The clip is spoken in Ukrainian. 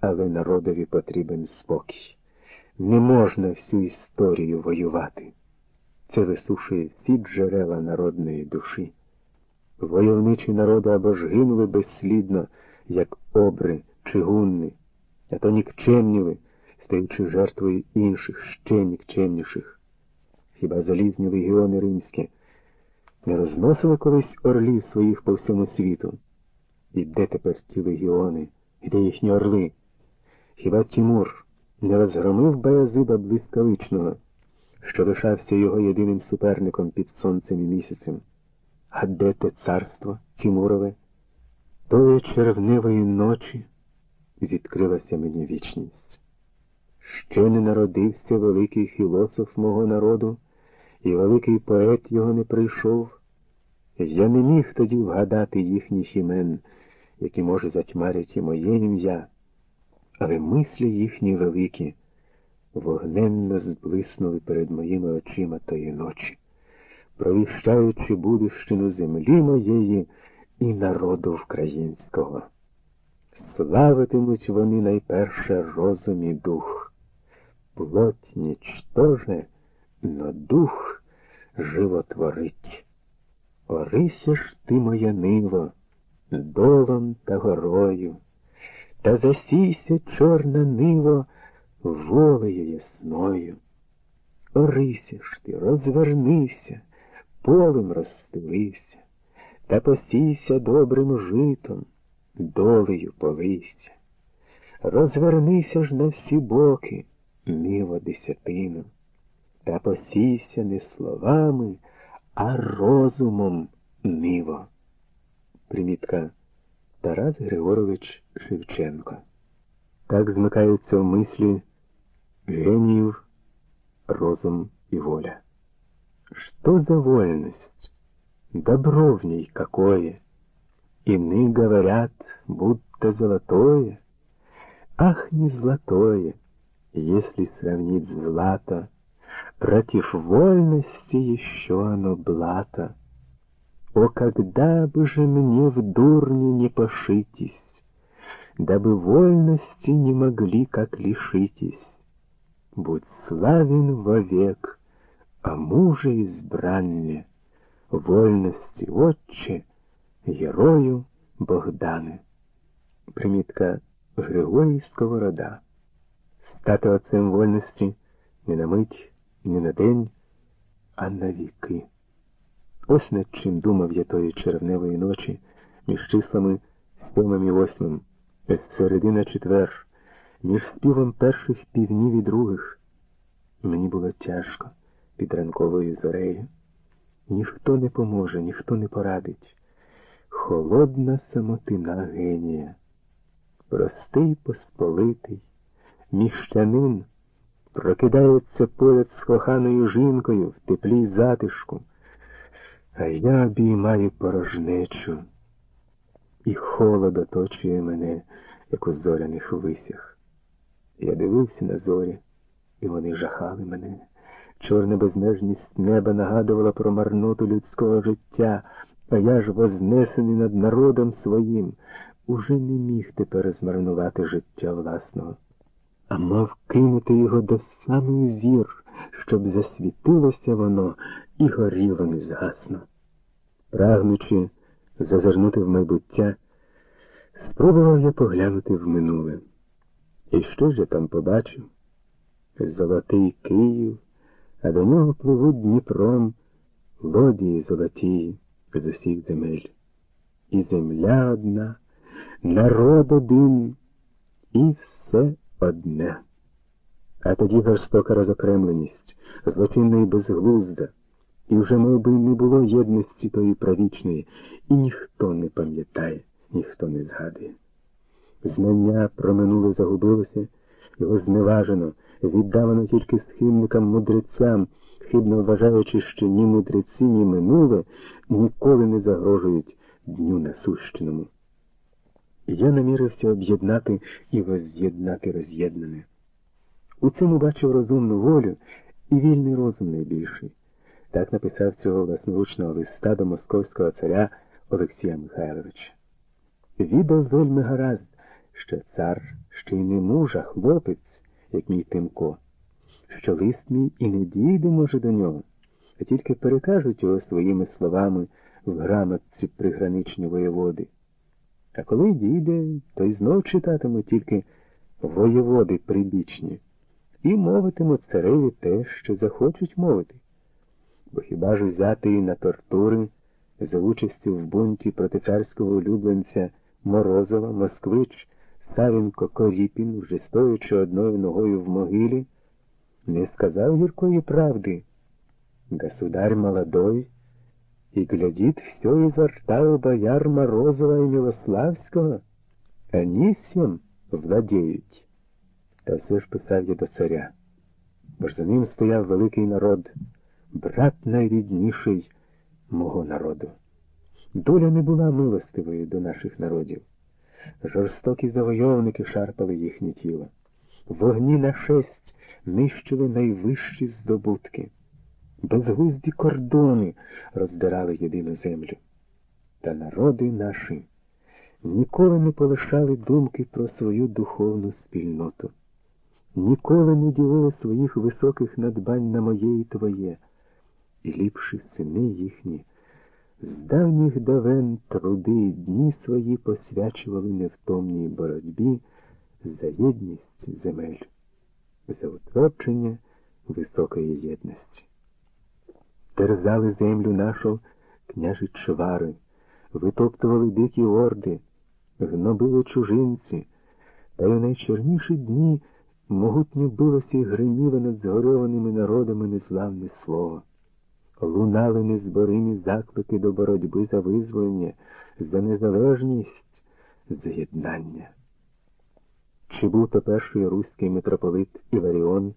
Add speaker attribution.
Speaker 1: але народові потрібен спокій. Не можна всю історію воювати. Це висушує всі джерела народної душі. Войовничі народи або ж гинули безслідно, як обри чи гунни, а то нікчемніли, стаючи жертвою інших, ще нікчемніших. Хіба залізні легіони римські не розносили колись орлів своїх по всьому світу? І де тепер ті легіони, і де їхні орли? Хіба Тимур не розгромив Баязида блискавичного, що лишався його єдиним суперником під сонцем і місяцем? А де те царство Тимурове? Тої червневої ночі відкрилася мені вічність. Ще не народився великий філософ мого народу, і великий поет його не прийшов. Я не міг тоді вгадати їхніх імен, які, може, затьмарять і моє ім'я, але мислі їхні великі вогненно зблиснули перед моїми очима тої ночі, провіщаючи будущину землі моєї і народу українського. Славитимуть вони найперше розум і дух. Плоть нічтоже, но дух животворить. Орися ж ти моя ниво, долом та горою, та засійся чорна ниво волею ясною. Орися ж ти, розвернися, полем розстелився, та посійся добрим житом, долею полися. Розвернися ж на всі боки, ниво десятину, та посійся не словами, а розумом ниво. Примітка Тарас Григорович Шевченко. Так змикаються в мислі геніїв, розум и воля. Что за вольность? Добро в ней какое! Иные говорят, будто золотое. Ах, не золотое, если сравнить злато, Против вольности еще оно блато. — О, когда бы же мне в дурне не пошитесь, Дабы вольности не могли как лишитесь, Будь славен вовек, а мужа избранне, Вольности отче, герою Богдане. Примітка Григорій Сковорода. Стати отцем вольності не на мить, не на день, а на віки. Ось над чим думав я тої червневої ночі між числами сьомим і восьмим, середина четвер, між співом перших півнів і других. Мені було тяжко під ранковою зорею. Ніхто не поможе, ніхто не порадить. Холодна самотина генія, простий посполитий, міщанин прокидається поряд з коханою жінкою в теплій затишку, а я обіймаю порожнечу, і холод оточує мене, як у зоряних висях. Я дивився на зорі, і вони жахали мене. Чорна безмежність неба нагадувала про марноту людського життя, а я ж, вознесений над народом своїм, уже не міг тепер змарнувати життя власного, а мав кинути його до самих зір, щоб засвітилося воно і горіло незгасно. Прагнучи зазирнути в майбуття, спробував я поглянути в минуле. І що ж я там побачив? Золотий Київ а до нього пливуть Дніпром лодії золотії з усіх земель. І земля одна, народ один, і все одне. А тоді жорстока розокремленість, злочинна і безглузда, і вже мов би, не було єдності тої правічної, і ніхто не пам'ятає, ніхто не згадує. Знання про минуле загубилося, його зневажено віддавано тільки схимникам мудрецям, хибно вважаючи, що ні мудреці, ні минуле ніколи не загрожують дню насущному. Я намірився об'єднати і воз'єднати роз'єднане. У цьому бачив розумну волю і вільний розум найбільший. Так написав цього власноручного листа до московського царя Олексія Михайловича. Відав вельми гаразд, що цар ще й не муж, а хлопець, як мій Тимко, що лист мій і не дійде, може, до нього, а тільки перекажуть його своїми словами в грамотці приграничні воєводи. А коли дійде, то й знов читатиму тільки воєводи прибічні і мовитимуть цареві те, що захочуть мовити. Бо хіба ж взяти на тортури за участю в бунті проти царського улюбленця Морозова, Москвич, Савінко Коріпін, вже стоячи одною ногою в могилі, не сказав гіркої правди. Государь молодой, и глядит все изо рта бояр Морозова и Милославського, они всім владеють. Та все ж писав я до царя, бо ж за ним стояв великий народ, брат найрідніший мого народу. Доля не була милостивою до наших народів. Жорстокі завойовники шарпали їхнє тіло. Вогні на шесть нищили найвищі здобутки. Безглузді кордони роздирали єдину землю. Та народи наші ніколи не полишали думки про свою духовну спільноту, ніколи не ділили своїх високих надбань на моє і твоє, і ліпші сини їхні. З давніх давен труди дні свої посвячували невтомній боротьбі за єдність земель, за утвердження високої єдності. Терзали землю нашу княжі чвари, витоптували дикі орди, гнобили чужинці, та й у найчорніші дні могутньо билося і гриміло над згорьованими народами незламне слово. Лунали незборимі заклики до боротьби за визволення, за незалежність, за єднання. Чи був то перший руський митрополит Іларіон?